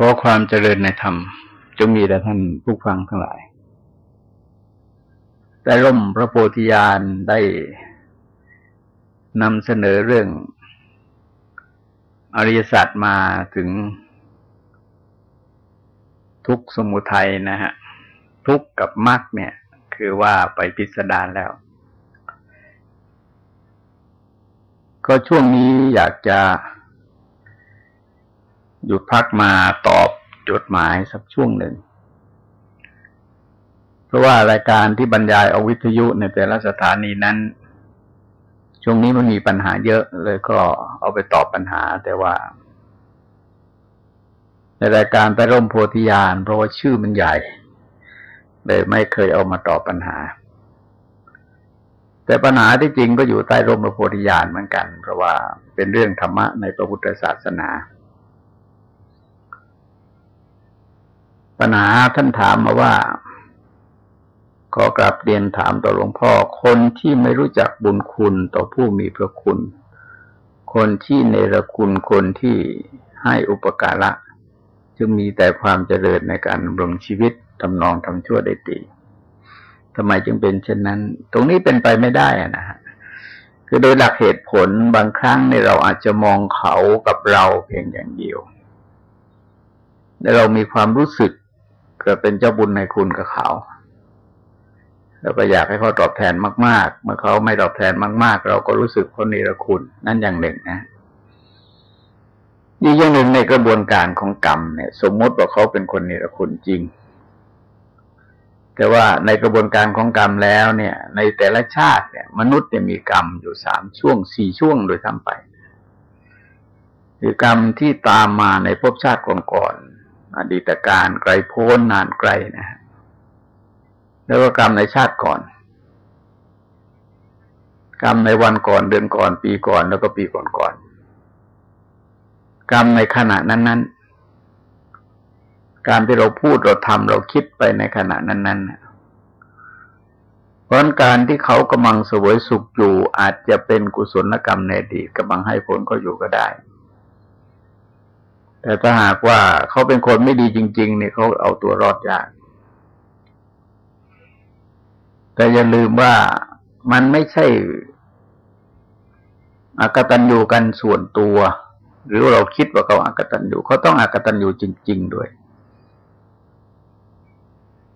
ขอความเจริญในธรรมจงมีแด่ท่านผู้ฟังทั้งหลาย ได้ร่มพระโพธิญาณได้นำเสนอเรื่อง อริยสัจมาถึง ทุกสมุทัยนะฮะ ทุกกับมรรคเนี่ย คือว่าไปพิสดารแล้ว ก็ช่วงนี้อยากจะ หยุดพักมาตอบจดหมายสักช่วงหนึ่ง เพราะว่ารายการที่บรรยายเอาวิทยุในแต่ละสถานีนั้น ช่วงนี้มันมีปัญหาเยอะเลยก็เอาไปตอบปัญหา แต่ว่า ในรายการไปร่มโพธิญาณเพราะว่าชื่อมันใหญ่เลยไม่เคยเอามาตอบปัญหา แต่ปัญหาที่จริงก็อยู่ใต้ร่มพระโพธิญาณเหมือนกัน เพราะว่าเป็นเรื่องธรรมะในพระพุทธศาสนา ปัญหาท่านถามมาว่า ขอกราบเรียนถามต่อหลวงพ่อ คนที่ไม่รู้จักบุญคุณต่อผู้มีพระคุณ คนที่เนรคุณคนที่ให้อุปการะจึงมีแต่ความเจริญในการดำรงชีวิตทำนองทำชั่วได้ดีทำไมจึงเป็นเช่นนั้น ตรงนี้เป็นไปไม่ได้นะฮะคือโดยหลักเหตุผลบางครั้งในเราอาจจะมองเขากับเราเพียงอย่างเดียวแต่เรามีความรู้สึก กิดเป็นเจ้าบุญในคุณกับเขา แล้วก็อยากให้เขาตอบแทนมาก ๆ เมื่อเขาไม่ตอบแทนมาก ๆ เราก็รู้สึกคนนิรคุณ นั่นอย่างหนึ่งนะอีกอย่างหนึ่งในกระบวนการของกรรมเนี่ย สมมติว่าเขาเป็นคนนิรคุณจริง แต่ว่าในกระบวนการของกรรมแล้วเนี่ย ในแต่ละชาติเนี่ย มนุษย์เนี่ยมีกรรมอยู่สามช่วงสี่ช่วงโดยทั้งไปคือกรรมที่ตามมาในภพชาติก่อน อดีตการไกลโพ้นนานไกลนะฮะแล้วก็กรรมในชาติก่อน กรรมในวันก่อนเดือนก่อนปีก่อนแล้วก็ปีก่อนก่อนกรรมในขณะนั้นๆการที่เราพูดเราทำเราคิดไปในขณะนั้นๆเพราะการที่เขากำลังสวยสุขอยู่อาจจะเป็นกุศลกรรมในอดีตกำลังให้ผลก็อยู่ก็ได้ แต่ถ้าหากว่าเขาเป็นคนไม่ดีจริง ๆ เนี่ยเขาเอาตัวรอดยาก แต่อย่าลืมว่ามันไม่ใช่อากตันอยู่กันส่วนตัว หรือเราคิดว่าเขาอากตันอยู่เขาต้องอากตันอยู่จริง ๆ ด้วย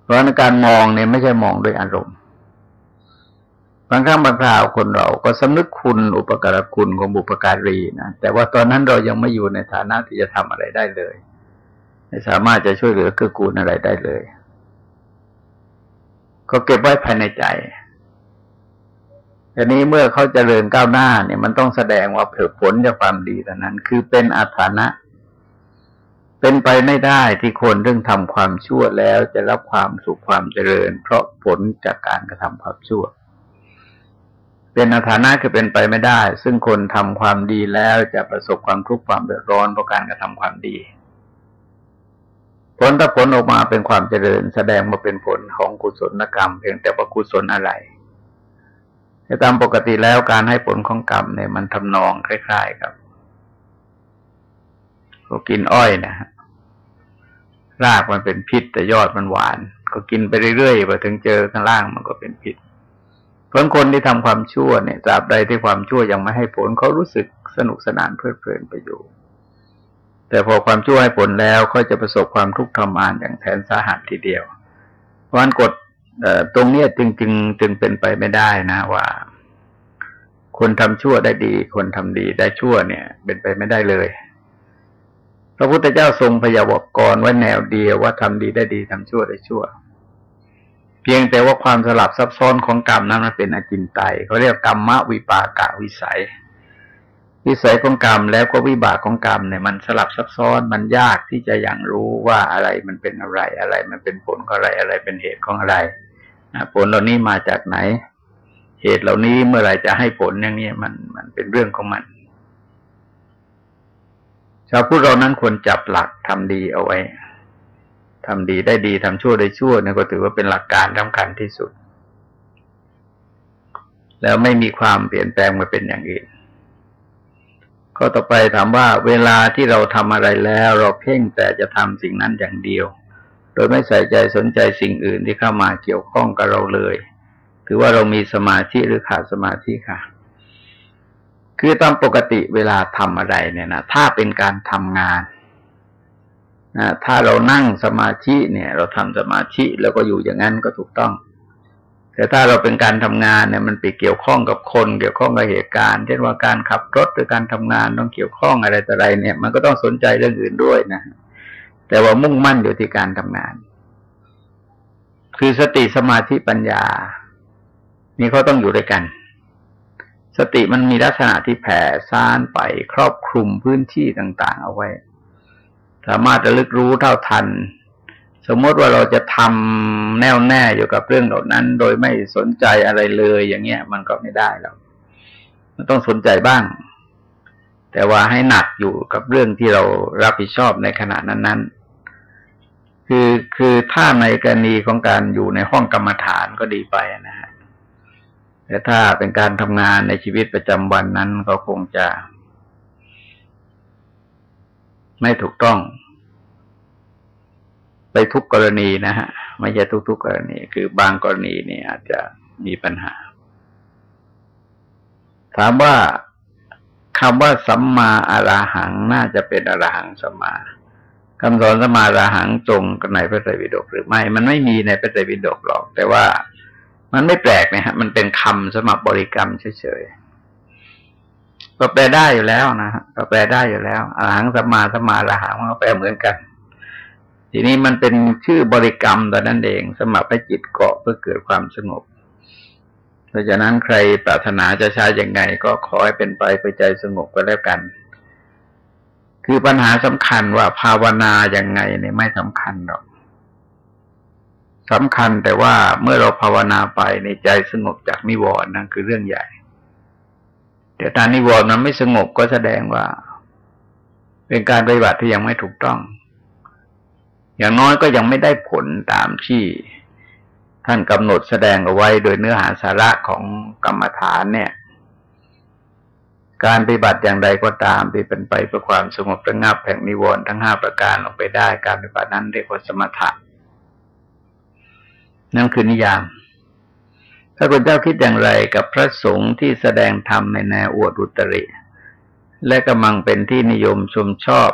เพราะในการมองเนี่ยไม่ใช่มองด้วยอารมณ์ บางครั้งบางคราวคนเราก็สำนึกคุณอุปการคุณของบุปการีนะแต่ว่าตอนนั้นเรายังไม่อยู่ในฐานะที่จะทำอะไรได้เลย ไม่สามารถจะช่วยเหลือเกื้อกูลอะไรได้เลย ก็เก็บไว้ภายในใจทีนี้เมื่อเขาจเจริญก้าวหน้าเนี่ยมันต้องแสดงว่าผลจากความดีแต่นั้น คือเป็นอาถานะ เป็นไปไม่ได้ที่คนเรื่องทำความชั่วแล้วจะรับความสุขความเจริญ เพราะผลจากการกระทำความชั่ว เป็นอาถานะคือเป็นไปไม่ได้ ซึ่งคนทำความดีแล้วจะประสบความทุกข์ความเดือดร้อนเพราะการกระทำความดี ผลถ้าผลออกมาเป็นความเจริญ แสดงมาเป็นผลของกุศลกรรม เพียงแต่ว่ากุศลอะไรแต่ตามปกติแล้วการให้ผลของกรรมเนี่ยมันทำนองคล้ายๆครับก็กินอ้อยนะฮะรากมันเป็นพิษแต่ยอดมันหวาน ก็กินไปเรื่อยๆพอถึงเจอข้างล่างมันก็เป็นพิษ เพราะคนที่ทำความชั่วเนี่ยตราบใดที่ความชั่วยังไม่ให้ผลเขารู้สึกสนุกสนานเพลิดเพลินไปอยู่ แต่พอความชั่วให้ผลแล้วเขาจะประสบความทุกข์ทรมานอย่างแทนสาหัสทีเดียวเพราะนั้นกฎตรงนี้จึงจึงจึงเป็นไปไม่ได้นะว่า คนทำชั่วได้ดี คนทำดีได้ชั่วเนี่ย เป็นไปไม่ได้เลย พระพุทธเจ้าทรงพยากรณ์ไว้แนวเดียวว่าทำดีได้ดีทำชั่วได้ชั่ว เพียงแต่ว่าความสลับซับซ้อนของกรรมนั้นมันเป็นอจินไตยเขาเรียกกรรมะวิปากะวิสัย วิสัยของกรรมแล้วก็วิบากของกรรมเนี่ยมันสลับซับซ้อนมันยากที่จะยังรู้ว่าอะไรมันเป็นอะไรอะไร มันเป็นผลของอะไรอะไรเป็นเหตุของอะไรผลเหล่านี้มาจากไหน เหตุเหล่านี้เมื่อไรจะให้ผลอย่างนี้มันมันเป็นเรื่องของมัน ชาวพุทธเรานั้นควรจับหลักทำดีเอาไว้ ทำดีได้ดีทำชั่วได้ชั่วนี่ก็ถือว่าเป็นหลักการสำคัญที่สุด แล้วไม่มีความเปลี่ยนแปลงมาเป็นอย่างอื่นข้อต่อไปถามว่าเวลาที่เราทำอะไรแล้ว เราเพ่งแต่จะทำสิ่งนั้นอย่างเดียว โดยไม่ใส่ใจสนใจสิ่งอื่นที่เข้ามาเกี่ยวข้องกับเราเลย ถือว่าเรามีสมาธิหรือขาดสมาธิค่ะ คือตามปกติเวลาทำอะไรเนี่ยนะถ้าเป็นการทำงาน นะถ้าเรานั่งสมาธิเนี่ย เราทำสมาธิแล้วก็อยู่อย่างนั้นก็ถูกต้อง แต่ถ้าเราเป็นการทำงานเนี่ย มันไปเกี่ยวข้องกับคน เกี่ยวข้องกับเหตุการณ์เช่นว่าการขับรถหรือการทำงานต้องเกี่ยวข้องอะไรต่ออะไร เนี่ย มันก็ต้องสนใจเรื่องอื่นด้วยนะแต่ว่ามุ่งมั่นอยู่ที่การทำงาน คือสติสมาธิปัญญา นี่เขาต้องอยู่ด้วยกัน สติมันมีลักษณะที่แผ่ซ่านไปครอบคลุมพื้นที่ต่าง ๆ เอาไว้ สามารถระลึกรู้เท่าทัน สมมติว่าเราจะทำแน่วแน่อยู่กับเรื่องเหล่านั้น โดยไม่สนใจอะไรเลย อย่างเงี้ย มันก็ไม่ได้แล้วมันต้องสนใจบ้าง แต่ว่าให้หนักอยู่กับเรื่องที่เรารับผิดชอบในขณะนั้น ๆ คือคือถ้าในกรณีของการอยู่ในห้องกรรมฐานก็ดีไปนะฮะแต่ถ้าเป็นการทำงานในชีวิตประจำวันนั้นก็คงจะ ไม่ถูกต้อง ไปทุกกรณีนะฮะ ไม่ใช่ทุกๆกกรณี คือบางกรณีนี่อาจจะมีปัญหา ถามว่าคำว่าสัมมาอาราหังน่าจะเป็นอราหังสัมมาคำสอนสัมมาอาราหังตรงกับในพระไตรปิฎกหรือไม่ มันไม่มีในพระไตรปิฎกหรอก แต่ว่ามันไม่แปลกนะฮะ มันเป็นคำสมบบริกรรมเฉยๆ ก็แปลได้อยู่แล้วนะฮะก็แปลได้อยู่แล้วอาหังสัมมาสัมมาอาหังมันก็แปลเหมือนกัน ทีนี้มันเป็นชื่อบริกรรมแต่นั้นเองสมัครให้จิตเกาะเพื่อเกิดความสงบเพราะฉะนั้นใครปรารถนาจะใช้ยังไง ก็ขอให้เป็นไปเพื่อใจสงบก็แล้วกัน คือปัญหาสำคัญว่าภาวนาอย่างไงเนี่ยไม่สำคัญหรอกสำคัญแต่ว่าเมื่อเราภาวนาไปในใจสงบจากนิวรณ์นั่นคือเรื่องใหญ่ แต่ตานิวรณ์มันไม่สงบก็แสดงว่า เป็นการปฏิบัติที่ยังไม่ถูกต้อง อย่างน้อยก็ยังไม่ได้ผลตามที่ท่านกำหนดแสดงเอาไว้โดยเนื้อหาสาระของกรรมฐานเนี่ย การปฏิบัติอย่างใดก็ตามที่เป็นไปเพื่อความสงบระงับแห่งนิวรณ์ทั้งห้าประการออกไปได้ การปฏิบัตินั้นเรียกว่าสมถะนั่นคือนิยาม ถ้าคุณเจ้าคิดอย่างไรกับพระสงฆ์ที่แสดงธรรมในแนวอวดอุตริ และกำลังเป็นที่นิยมชมชอบ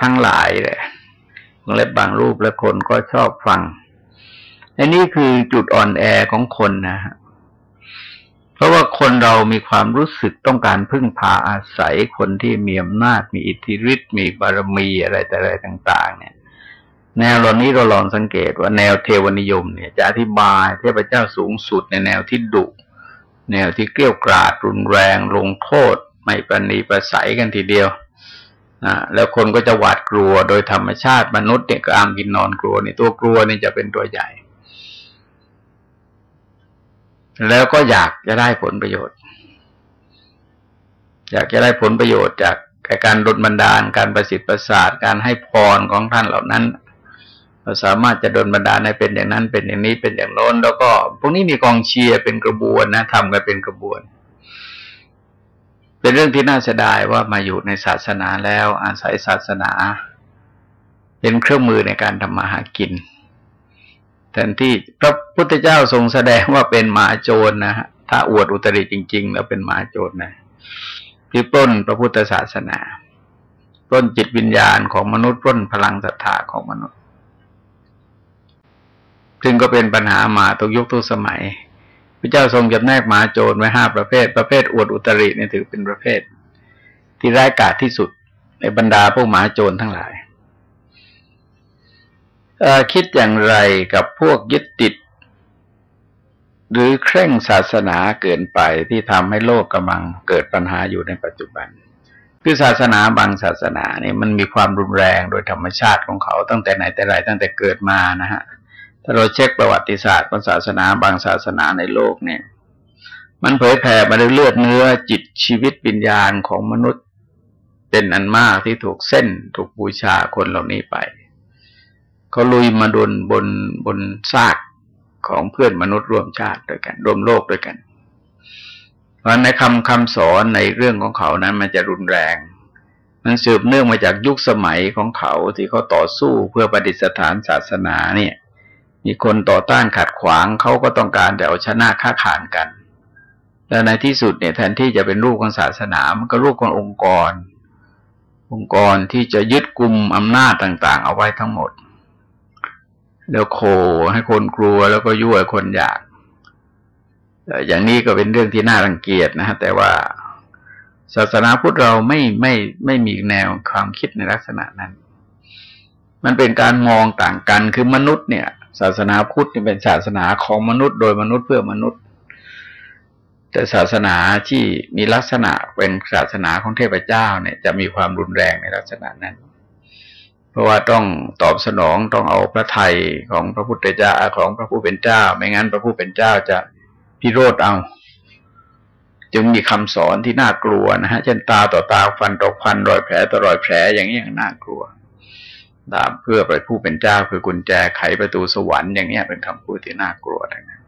ทั้งหลายเลยเล็บบางรูปและคนก็ชอบฟัง อันนี้คือจุดอ่อนแอของคนนะฮะ เพราะว่าคนเรามีความรู้สึกต้องการพึ่งพาอาศัยคนที่มีอำนาจ มีอิทธิฤทธิ์ มีบารมีอะไรแต่อะไรต่าง ๆ เนี่ย แนวเหล่านี้เราลองสังเกตว่าแนวเทวนิยมเนี่ยจะอธิบายเทพเจ้าสูงสุดในแนวที่ดุแนวที่เกลี้ยกราดรุนแรง ลงโทษ ไม่ประนีประสัยกันทีเดียวนะแล้วคนก็จะหวาดกลัวโดยธรรมชาติมนุษย์เนี่ยก็อามกินนอนกลัวนี่ตัวกลัวนี่จะเป็นตัวใหญ่ แล้วก็อยากจะได้ผลประโยชน์ อยากจะได้ผลประโยชน์จากการดลบันดาลการประสิทธิ์ประสาทการให้พรของท่านเหล่านั้น เราสามารถจะดลบันดาลให้เป็นอย่างนั้นเป็นอย่างนี้เป็นอย่างโน้น แล้วก็พวกนี้มีกองเชียร์เป็นกระบวนนะทำกันเป็นกระบวน เป็นเรื่องที่น่าเสียดายว่ามาอยู่ในศาสนาแล้วอาศัยศาสนา เป็นเครื่องมือในการทำมาหากินแทนที่พระพุทธเจ้าทรงแสดงว่าเป็นหมาโจรนะฮะถ้าอวดอุตริจริง ๆ แล้วเป็นหมาโจรนะที่ปล้นพระพุทธศาสนาปล้นจิตวิญญาณของมนุษย์ปล้นพลังศรัทธาของมนุษย์ ซึ่งก็เป็นปัญหามาทุกยุคทุกสมัย พระเจ้าทรงจำแนกหมาโจรไว้ห้าประเภท ประเภทอวดอุตริเนี่ยถือเป็นประเภท ที่ร้ายกาจที่สุดในบรรดาพวกหมาโจรทั้งหลายคิดอย่างไรกับพวกยึดติด หรือเคร่งศาสนาเกินไปที่ทำให้โลกกำลังเกิดปัญหาอยู่ในปัจจุบัน คือศาสนาบางศาสนาเนี่ยมันมีความรุนแรงโดยธรรมชาติของเขาตั้งแต่ไหนแต่ไรตั้งแต่เกิดมานะฮะ ถ้าเราเช็คประวัติศาสตร์ของศาสนาบางศาสนาในโลกเนี่ย มันเผยแผ่มาด้วยเลือดเนื้อจิตชีวิตวิญญาณของมนุษย์เป็นอันมากที่ถูกเส้นถูกบูชาคนเหล่านี้ไปเขาลุยมาดนบนบนซากของเพื่อนมนุษย์ร่วมชาติด้วยกัน ร่วมโลกด้วยกัน เพราะในคำคำสอนในเรื่องของเขานั้นมันจะรุนแรง มันสืบเนื่องมาจากยุคสมัยของเขาที่เขาต่อสู้เพื่อประดิษฐานศาสนาเนี่ย มีคนต่อต้านขัดขวางเขาก็ต้องการแต่เอาชนะค้าขานกัน และในที่สุดเนี่ยแทนที่จะเป็นรูปของศาสนา มันก็รูปขององค์กร องค์กรที่จะยึดกลุ่มอำนาจต่างๆ เอาไว้ทั้งหมด แล้วโคให้คนกลัวแล้วก็ยั่วคนอยาก อย่างนี้ก็เป็นเรื่องที่น่ารังเกียจนะฮะแต่ว่าศาสนาพุทธเราไม่ไม่ไม่มีแนวความคิดในลักษณะนั้น มันเป็นการมองต่างกันคือมนุษย์เนี่ย ศาสนาพุทธเป็นศาสนาของมนุษย์ โดยมนุษย์เพื่อมนุษย์ แต่ศาสนาที่มีลักษณะเป็นศาสนาของเทพเจ้าเนี่ย จะมีความรุนแรงในลักษณะนั้น เพราะว่าต้องตอบสนองต้องเอาพระไทยของพระพุทธเจ้าของพระผู้เป็นเจ้า ไม่งั้นพระผู้เป็นเจ้าจะพิโรธเอา จึงมีคำสอนที่น่ากลัวนะฮะเช่นตาต่อตาฟันต่อฟันรอยแผลต่อรอยแผลอย่างนี้อย่างน่ากลัว ดาบเพื่อไปผู้เป็นเจ้าคือกุญแจไขประตูสวรรค์อย่างนี้เป็นคำพูดที่น่ากลัวทั้งนั้น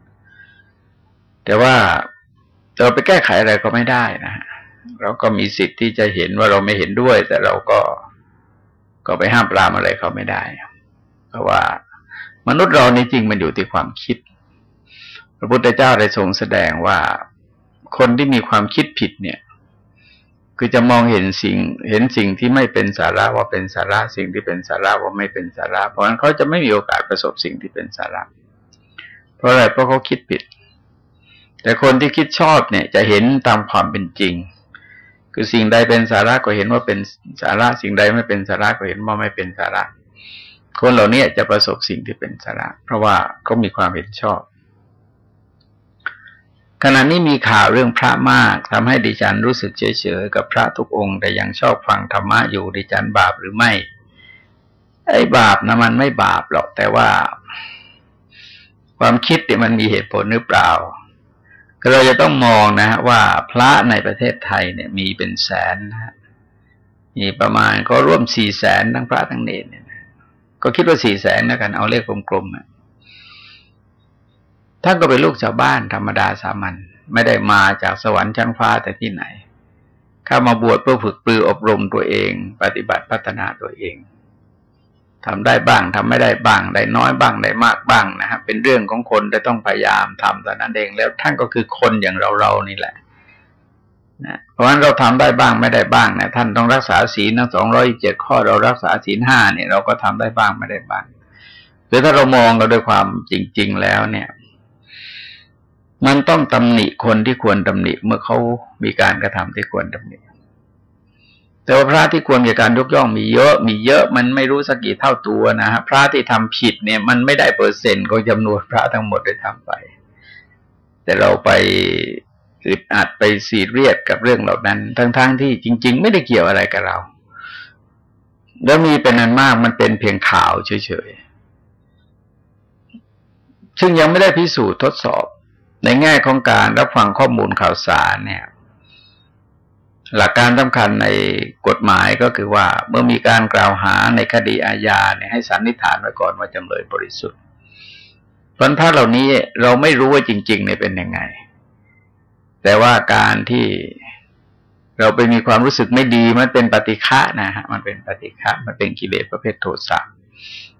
แต่ว่าเราไปแก้ไขอะไรก็ไม่ได้นะเราก็มีสิทธิ์ที่จะเห็นว่าเราไม่เห็นด้วย แต่เราก็ก็ไปห้ามปรามอะไรเขาไม่ได้ เพราะว่ามนุษย์เรานี่จริงมันอยู่ที่ความคิด พระพุทธเจ้าได้ทรงแสดงว่าคนที่มีความคิดผิดเนี่ย คือจะมองเห็นสิ่ง เห็นสิ่งที่ไม่เป็นสาระว่าเป็นสาระ สิ่งที่เป็นสาระว่าไม่เป็นสาระ เพราะฉะนั้นเขาจะไม่มีโอกาสประสบสิ่งที่เป็นสาระ เพราะอะไรเพราะเขาคิดผิด แต่คนที่คิดชอบเนี่ย จะเห็นตามความเป็นจริง คือสิ่งใดเป็นสาระก็เห็นว่าเป็นสาระ สิ่งใดไม่เป็นสาระก็เห็นว่าไม่เป็นสาระ คนเหล่านี้จะประสบสิ่งที่เป็นสาระ เพราะว่าเขามีความเห็นชอบ ขณะนี้มีข่าวเรื่องพระมากทำให้ดิฉันรู้สึกเฉยๆกับพระทุกองค์ แต่ยังชอบฟังธรรมะอยู่ดิฉันบาปหรือไม่ไอ้บาปนะมันไม่บาปหรอกแต่ว่า ความคิดเนี่ยมันมีเหตุผลหรือเปล่าก็เราจะต้องมองนะฮะว่าพระในประเทศไทยเนี่ย มีเป็นแสนนะมีประมาณก็ร่วมสี่แสนทั้งพระทั้งเนรเนี่ยก็คิดว่าสี่แสนนะกันเอาเลขกลมๆนะ ท่านก็เป็นลูกชาวบ้านธรรมดาสามัญไม่ได้มาจากสวรรค์ชั้นฟ้าแต่ที่ไหน เข้ามาบวชเพื่อฝึกปลืออบรมตัวเอง ปฏิบัติพัฒนาตัวเองทำได้บ้างทำไม่ได้บ้าง ได้น้อยบ้าง ได้มากบ้างนะฮะเป็นเรื่องของคนแต่ต้องพยายามทำแต่นั้นเอง แล้วท่านก็คือคนอย่างเราเรานี่แหละนะเพราะฉะนั้นเราทำได้บ้างไม่ได้บ้างนะท่านต้องรักษาศีลทั้งสองร้อยเจ็ดข้อเรารักษาศีลห้าเนี่ย เราก็ทำได้บ้างไม่ได้บ้างหรือถ้าเรามองเราด้วยความจริง ๆ แล้วเนี่ย มันต้องตำหนิคนที่ควรตำหนิเมื่อเขามีการกระทำที่ควรตำหนิแต่ว่าพระที่ควรแก่การยกย่องมีเยอะ มีเยอะมันไม่รู้สักกี่เท่าตัวนะฮะพระที่ทำผิดเนี่ย มันไม่ได้เปอร์เซ็นต์ของจำนวนพระทั้งหมดได้ทำไป แต่เราไปอึดอัดไปสีเรียดกับเรื่องเหล่านั้น ทั้งๆทที่จริง ๆ ไม่ได้เกี่ยวอะไรกับเรา แล้วมีเป็นอันมากมันเป็นเพียงข่าวเฉยๆซึ่งยังไม่ได้พิสูจน์ทดสอบ ในแง่ของการรับฟังข้อมูลข่าวสารเนี่ย หลักการสำคัญในกฎหมายก็คือว่า เมื่อมีการกล่าวหาในคดีอาญาเนี่ยให้สันนิษฐานไว้ก่อนว่าจำเลยบริสุทธิ์เพราะถ้าเหล่านี้เราไม่รู้ว่าจริง ๆ เนี่ยเป็นยังไง แต่ว่าการที่เราไปมีความรู้สึกไม่ดีมันเป็นปฏิฆะนะฮะมันเป็นปฏิฆะมันเป็นกิเลสประเภทโทสะเ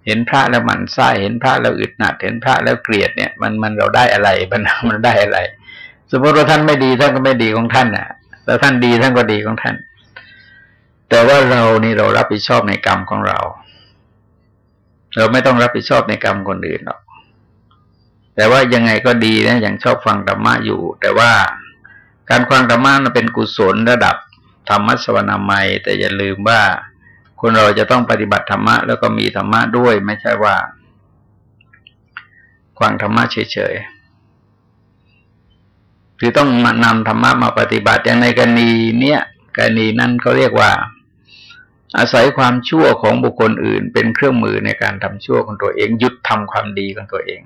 เห็นพระแล้วมันไส้เห็นพระแล้วอึดหนัดเห็นพระแล้วเกลียดเนี่ยมันมันเราได้อะไรมันมันได้อะไร สมมติว่าท่านไม่ดีท่านก็ไม่ดีของท่านน่ะแล้วท่านดีท่านก็ดีของท่าน แต่ว่าเรานี่เรารับผิดชอบในกรรมของเรา เราไม่ต้องรับผิดชอบในกรรมคนอื่นหรอกแต่ว่ายังไงก็ดีนะยังชอบฟังธรรมะอยู่ แต่ว่าการฟังธรรมะมันเป็นกุศลระดับธรรมะสวนามัย แต่อย่าลืมว่า คนเราจะต้องปฏิบัติธรรมะแล้วก็มีธรรมะด้วย ไม่ใช่ว่าฟังธรรมะเฉยๆคือต้องนำธรรมะมาปฏิบัติอย่างในกรณีเนี้ยกรณีนั้นเขาเรียกว่า อาศัยความชั่วของบุคคลอื่น เป็นเครื่องมือในการทำชั่วของตัวเองหยุดทำความดีของตัวเอง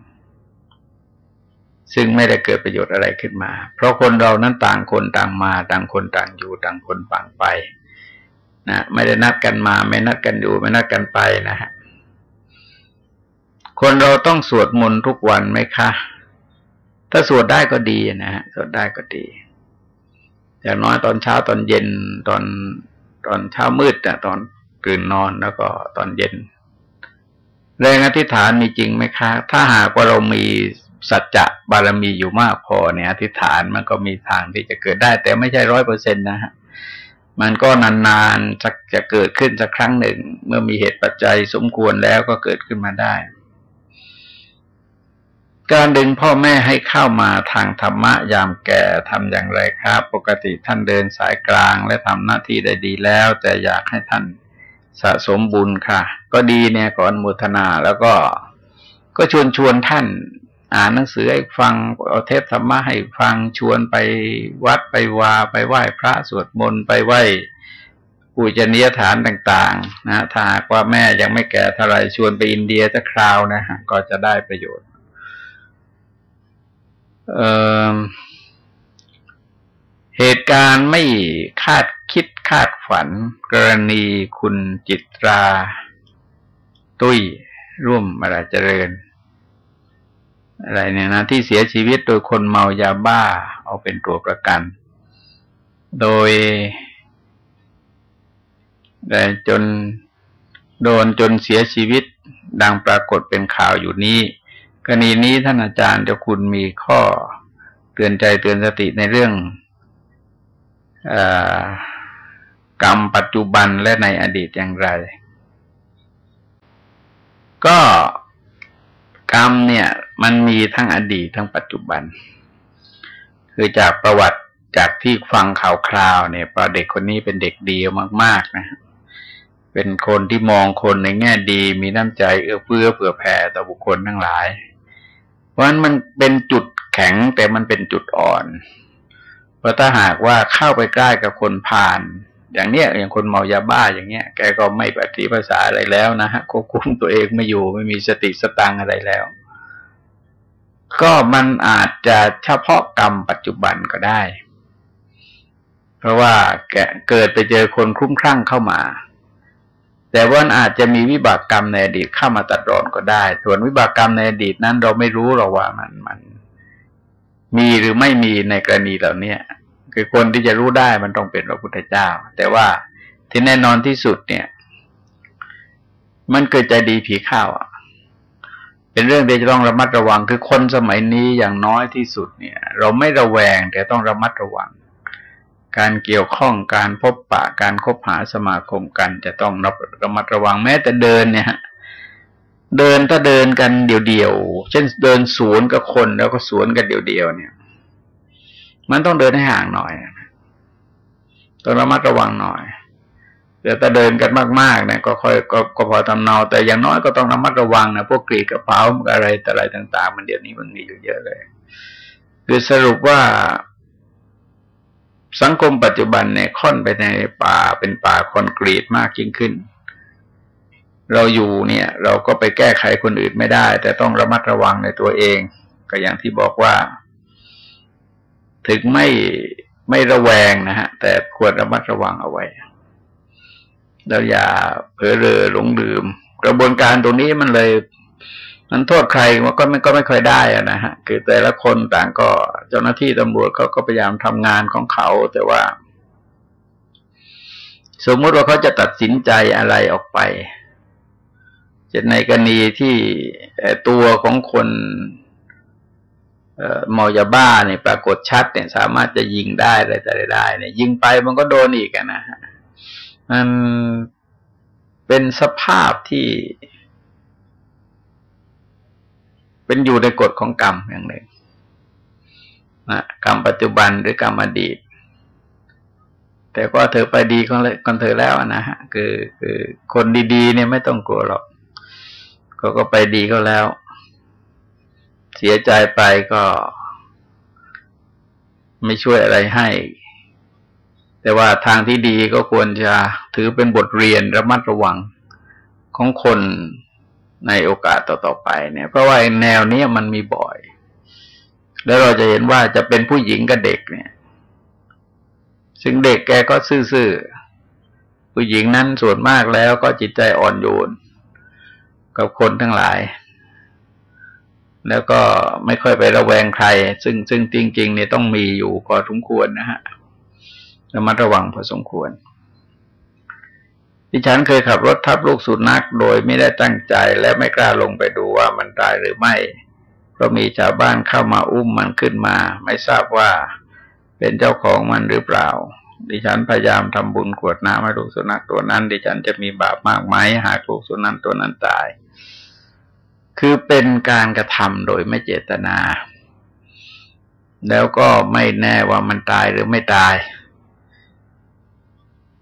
ซึ่งไม่ได้เกิดประโยชน์อะไรขึ้นมา เพราะคนเรานั้นต่างคนต่างมา ต่างคนต่างอยู่ ต่างคนต่างไป นะไม่ได้นัดกันมา ไม่นัดกันอยู่ ไม่นัดกันไปนะฮะคนเราต้องสวดมนต์ทุกวันไหมคะ ถ้าสวดได้ก็ดีนะฮะสวดได้ก็ดีอย่างน้อยตอนเช้าตอนเย็นตอนตอนเช้ามืดอะตอนตื่นนอนแล้วก็ตอนเย็น แรงอธิษฐานมีจริงไหมคะ ถ้าหากว่าเรามีสัจจะบารมีอยู่มากพอเนี่ยอธิษฐานมันก็มีทางที่จะเกิดได้ แต่ไม่ใช่ร้อยเปอร์เซ็นต์นะฮะ มันก็นานๆจะจะเกิดขึ้นสักครั้งหนึ่ง เมื่อมีเหตุปัจจัยสมควรแล้วก็เกิดขึ้นมาได้ การดึงพ่อแม่ให้เข้ามาทางธรรมะยามแก่ทำอย่างไรครับ ปกติท่านเดินสายกลางและทำหน้าที่ได้ดีแล้ว แต่อยากให้ท่านสะสมบุญค่ะ ก็ดีเนี่ยก่อนมุทนาแล้วก็ก็ชวนชวนท่าน อ่านหนังสือให้ฟังเอาเทปธรรมะให้ฟังชวนไปวัดไปวาไปไหว้พระสวดมนต์ไปไหว้ปูจนียฐานต่าง ๆ นะถ้าว่าแม่ยังไม่แก่เท่าไรชวนไปอินเดียสักคราวนะฮะก็จะได้ประโยชน์เเหตุการณ์ไม่คาดคิดคาดฝัน กรณีคุณจิตรา ตุ้ยร่วมมาราเจริญ อะไรเนี่ยนะที่เสียชีวิตโดยคนเมายาบ้า เอาเป็นตัวประกัน โดยแต่จนโดนจนเสียชีวิตดังปรากฏเป็นข่าวอยู่นี้กรณีนี้ท่านอาจารย์เจ้าคุณมีข้อเตือนใจเตือนสติในเรื่องอกรรมปัจจุบันและในอดีตอย่างไร ก็ กรรมเนี่ย มันมีทั้งอดีตทั้งปัจจุบัน คือจากประวัติจากที่ฟังข่าวคราวเนี่ยประเด็กคนนี้เป็นเด็กดีมาก ๆ นะ เป็นคนที่มองคนในแง่ดี มีน้ำใจเอื้อเฟื้อเผื่อแผ่ต่อบุคคลทั้งหลาย เพราะฉะนั้นมันเป็นจุดแข็งแต่มันเป็นจุดอ่อน เพราะถ้าหากว่าเข้าไปใกล้กับคนผ่าน อย่างเนี้ยอย่างคนเมายาบ้าอย่างเงี้ยแกก็ไม่ปฏิภาษาอะไรแล้วนะฮะควบคุมตัวเองไม่อยู่ไม่มีสติสตังอะไรแล้ว ก็มันอาจจะเฉพาะกรรมปัจจุบันก็ได้ เพราะว่าแกเกิดไปเจอคนคลุ้มคลั่งเข้ามา แต่ว่าอาจจะมีวิบากกรรมในอดีตเข้ามาตัดรอนก็ได้ ส่วนวิบากกรรมในอดีตนั้นเราไม่รู้หรอกว่ามันมันมีหรือไม่มีในกรณีเหล่านี้ คือคนที่จะรู้ได้มันต้องเป็นพระพุทธเจ้า แต่ว่าที่แน่นอนที่สุดเนี่ย มันเกิดใจดีผีข้าวอะ เป็นเรื่องที่จะต้องระมัดระวัง คือคนสมัยนี้อย่างน้อยที่สุดเนี่ย เราไม่ระแวงแต่ต้องระมัดระวัง การเกี่ยวข้องการพบปะการคบหาสมาคมกัน จะต้องระระมัดระวังแม้แต่เดินเนี่ยเดินถ้าเดินกันเดี่ยวๆ เช่นเดินสวนกับคนแล้วก็สวนกันเดี่ยวๆเนี่ย มันต้องเดินให้ห่างหน่อยต้องระมัดระวังหน่อยแต่ถ้าเดินกันมากๆเนี่ยก็ค่อยก็ก็พอทำเนา แต่อย่างน้อยก็ต้องระมัดระวังนะพวกกรีดกระเป๋าอะไรแต่อะไรต่าง ๆ มันเดี๋ยวนี้มันมีอยู่เยอะเลย คือสรุปว่า สังคมปัจจุบันเนี่ยค่อนไปในป่าเป็นป่าคอนกรีตมากยิ่งขึ้น เราอยู่เนี่ย เราก็ไปแก้ไขคนอื่นไม่ได้ แต่ต้องระมัดระวังในตัวเอง ก็อย่างที่บอกว่า ถึงไม่ไม่ระแวงนะฮะ แต่ควรระมัดระวังเอาไว้เราอย่าเผลอเรอหลงลืม กระบวนการตรงนี้มันเลย มันโทษใครมันก็ไม่ก็ไม่ค่อยได้อะนะฮะ คือแต่ละคนต่างก็เจ้าหน้าที่ตำรวจเขาก็พยายามทำงานของเขา แต่ว่า สมมติว่าเขาจะตัดสินใจอะไรออกไปจะในกรณีที่ตัวของคน เมายาบ้าเนี่ยปรากฏชัดเนี่ยสามารถจะยิงได้อะไรแต่ได้เนี่ย ยิงไปมันก็โดนอีกนะฮะมันเป็นสภาพที่ เป็นอยู่ในกฎของกรรมอย่างหนึ่งนะกรรมปัจจุบันหรือกรรมอดีต แต่ก็เธอไปดีของคนเธอแล้วนะฮะคือคือคนดีๆเนี่ยไม่ต้องกลัวหรอกเขาก็ไปดีก็แล้ว สียใจไปก็ไม่ช่วยอะไรให้ แต่ว่าทางที่ดีก็ควรจะถือเป็นบทเรียนระมัดระวังของคนในโอกาสต่อๆไปเนี่ย เพราะว่าแนวนี้มันมีบ่อย แล้วเราจะเห็นว่าจะเป็นผู้หญิงกับเด็กเนี่ย ซึ่งเด็กแกก็ซื่อๆ ผู้หญิงนั้นส่วนมากแล้วก็จิตใจอ่อนโยนกับคนทั้งหลาย แล้วก็ไม่ค่อยไประแวงใคร ซึ่งซึ่งจริง ๆ เนี่ยต้องมีอยู่พอสมควรนะฮะระมัดระวังพอสมควรดิฉันเคยขับรถทับลูกสุนัขโดยไม่ได้ตั้งใจและไม่กล้าลงไปดูว่ามันตายหรือไม่เพราะมีชาวบ้านเข้ามาอุ้มมันขึ้นมา ไม่ทราบว่าเป็นเจ้าของมันหรือเปล่า ดิฉันพยายามทำบุญกวดน้ำให้ลูกสุนัขตัวนั้น ดิฉันจะมีบาปมากไหมหากลูกสุนัขตัวนั้นตาย คือเป็นการกระทำโดยไม่เจตนา แล้วก็ไม่แน่ว่ามันตายหรือไม่ตาย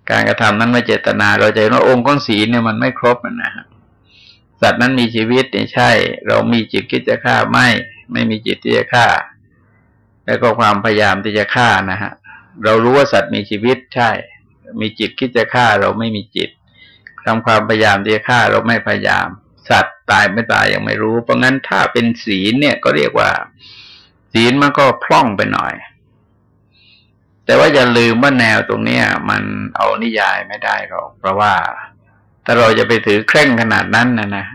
การกระทำนั้นไม่เจตนา เราจะเห็นว่าองค์ของศีลเนี่ยมันไม่ครบนะฮะสัตว์นั้นมีชีวิตเนี่ยใช่ เรามีจิตคิดจะฆ่าไม่ ไม่มีจิตที่จะฆ่า แล้วก็ความพยายามที่จะฆ่านะฮะเรารู้ว่าสัตว์มีชีวิตใช่ มีจิตคิดจะฆ่าเราไม่มีจิตทำความพยายามที่จะฆ่าเราไม่พยายาม สัตว์ตายไม่ตายยังไม่รู้ เพราะงั้นถ้าเป็นศีลเนี่ยก็เรียกว่า ศีลมันก็พร่องไปหน่อย แต่ว่าอย่าลืมว่าแนวตรงเนี้ย มันเอานิยายไม่ได้หรอก เพราะว่าถ้าเราจะไปถือเคร่งขนาดนั้นนะนะ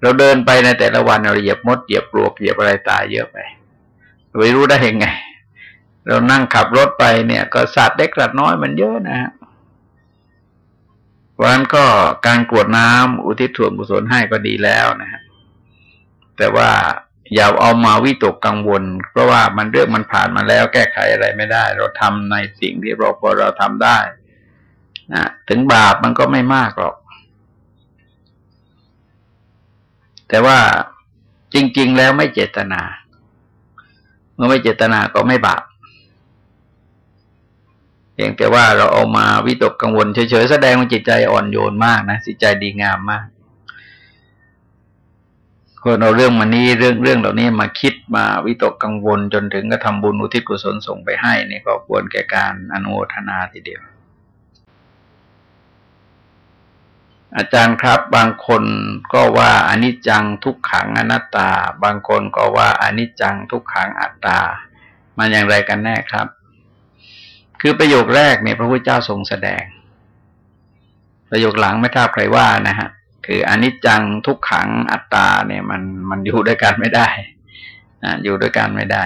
เราเดินไปในแต่ละวันเราเหยียบมดเหยียบปลวกเหยียบอะไรตายเยอะไปไม่รู้ได้ยังไง เรานั่งขับรถไปเนี่ย ก็สัตว์เล็กสัตว์น้อยมันเยอะนะฮะ วันก็การกรวดน้ำอุทิศส่วนกุศลให้ก็ดีแล้วนะฮะแต่ว่าอย่าเอามาวิตกกังวล เพราะว่ามันเรื่องมันผ่านมาแล้ว แก้ไขอะไรไม่ได้ เราทำในสิ่งที่เราพอเราทำได้นะถึงบาปมันก็ไม่มากหรอก แต่ว่าจริง ๆ แล้วไม่เจตนา เมื่อไม่เจตนาก็ไม่บาป เพียงแต่ว่าเราเอามาวิตกกังวลเฉยๆแสดงว่าจิตใจอ่อนโยนมากนะจิตใจดีงามมากคนเอาเรื่องมานี้เรื่องเรื่องเหล่านี้มาคิดมาวิตกกังวลจนถึงก็ทำบุญอุทิศกุศลส่งไปให้นี่ก็ควรแก่การอนุโมทนาทีเดียว อาจารย์ครับ บางคนก็ว่าอนิจจังทุกขังอนัตตา บางคนก็ว่าอนิจจังทุกขังอัตตา มันอย่างไรกันแน่ครับ คือประโยคแรกเนี่ยพระพุทธเจ้าทรงแสดง ประโยคหลังไม่ทราบใครว่านะฮะ คืออนิจจังทุกขังอัตตาเนี่ยมันมันอยู่ด้วยกันไม่ได้นะอยู่ด้วยกันไม่ได้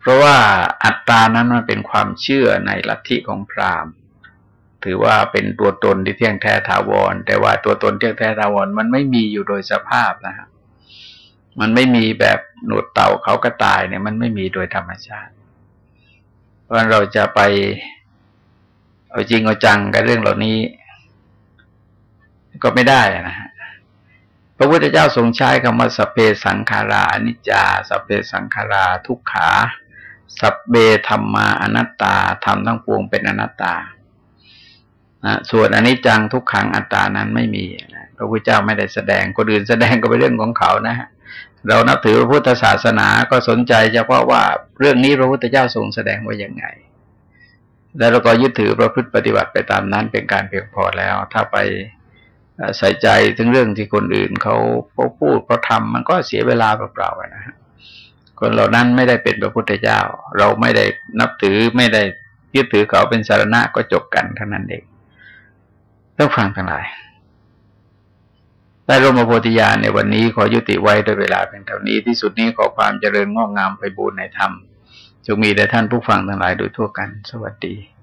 เพราะว่าอัตตานั้นมันเป็นความเชื่อในลัทธิของพราหมณ์ ถือว่าเป็นตัวตนที่เที่ยงแท้ถาวร แต่ว่าตัวตนเที่ยงแท้ถาวรมันไม่มีอยู่โดยสภาพนะฮะมันไม่มีแบบหนวดเต่าเขาก็ตายเนี่ย มันไม่มีโดยธรรมชาติ เพราเราจะไป เอาจริงเอาจังกับเรื่องเหล่านี้ ก็ไม่ได้นะฮะพระพุทธเจ้าทรงใช้คำว่าสเปสังขารานิจจาสเปสังขาราทุกขาสัพเบธรรมาอนัตตาธรรมทั้งปวงเป็นอนัตตาส่วนอนิจจังทุกขังอัตตานั้นไม่มีนะพระพุทธเจ้าไม่ได้แสดงคนอื่นแสดงก็เป็นเรื่องของเขานะฮะเรานับถือพระพุทธศาสนาก็สนใจเฉพาะว่าเรื่องนี้พระพุทธเจ้าทรงแสดงว่าอย่างไง แล้วเราก็ยึดถือประพฤติปฏิบัติไปตามนั้นเป็นการเพียงพอแล้ว ถ้าไปใส่ใจถึงเรื่องที่คนอื่นเขาพูดเขาทำมันก็เสียเวลาเปล่าๆนะฮะคนเหล่านั้นไม่ได้เป็นพระพุทธเจ้า เราไม่ได้นับถือไม่ได้ยึดถือเขาเป็นสารณะก็จบกันเท่านั้นเองต้องฟังทั้งหลาย ได้ร่มโพธิญาณในวันนี้ขอยุติไว้ด้วยเวลาเป็นเท่านี้ที่สุดนี้ขอความเจริญงอกงามไปบูรณนธรรมจงมีแด่ท่านผู้ฟังทั้งหลายโดยทั่วกัน สวัสดี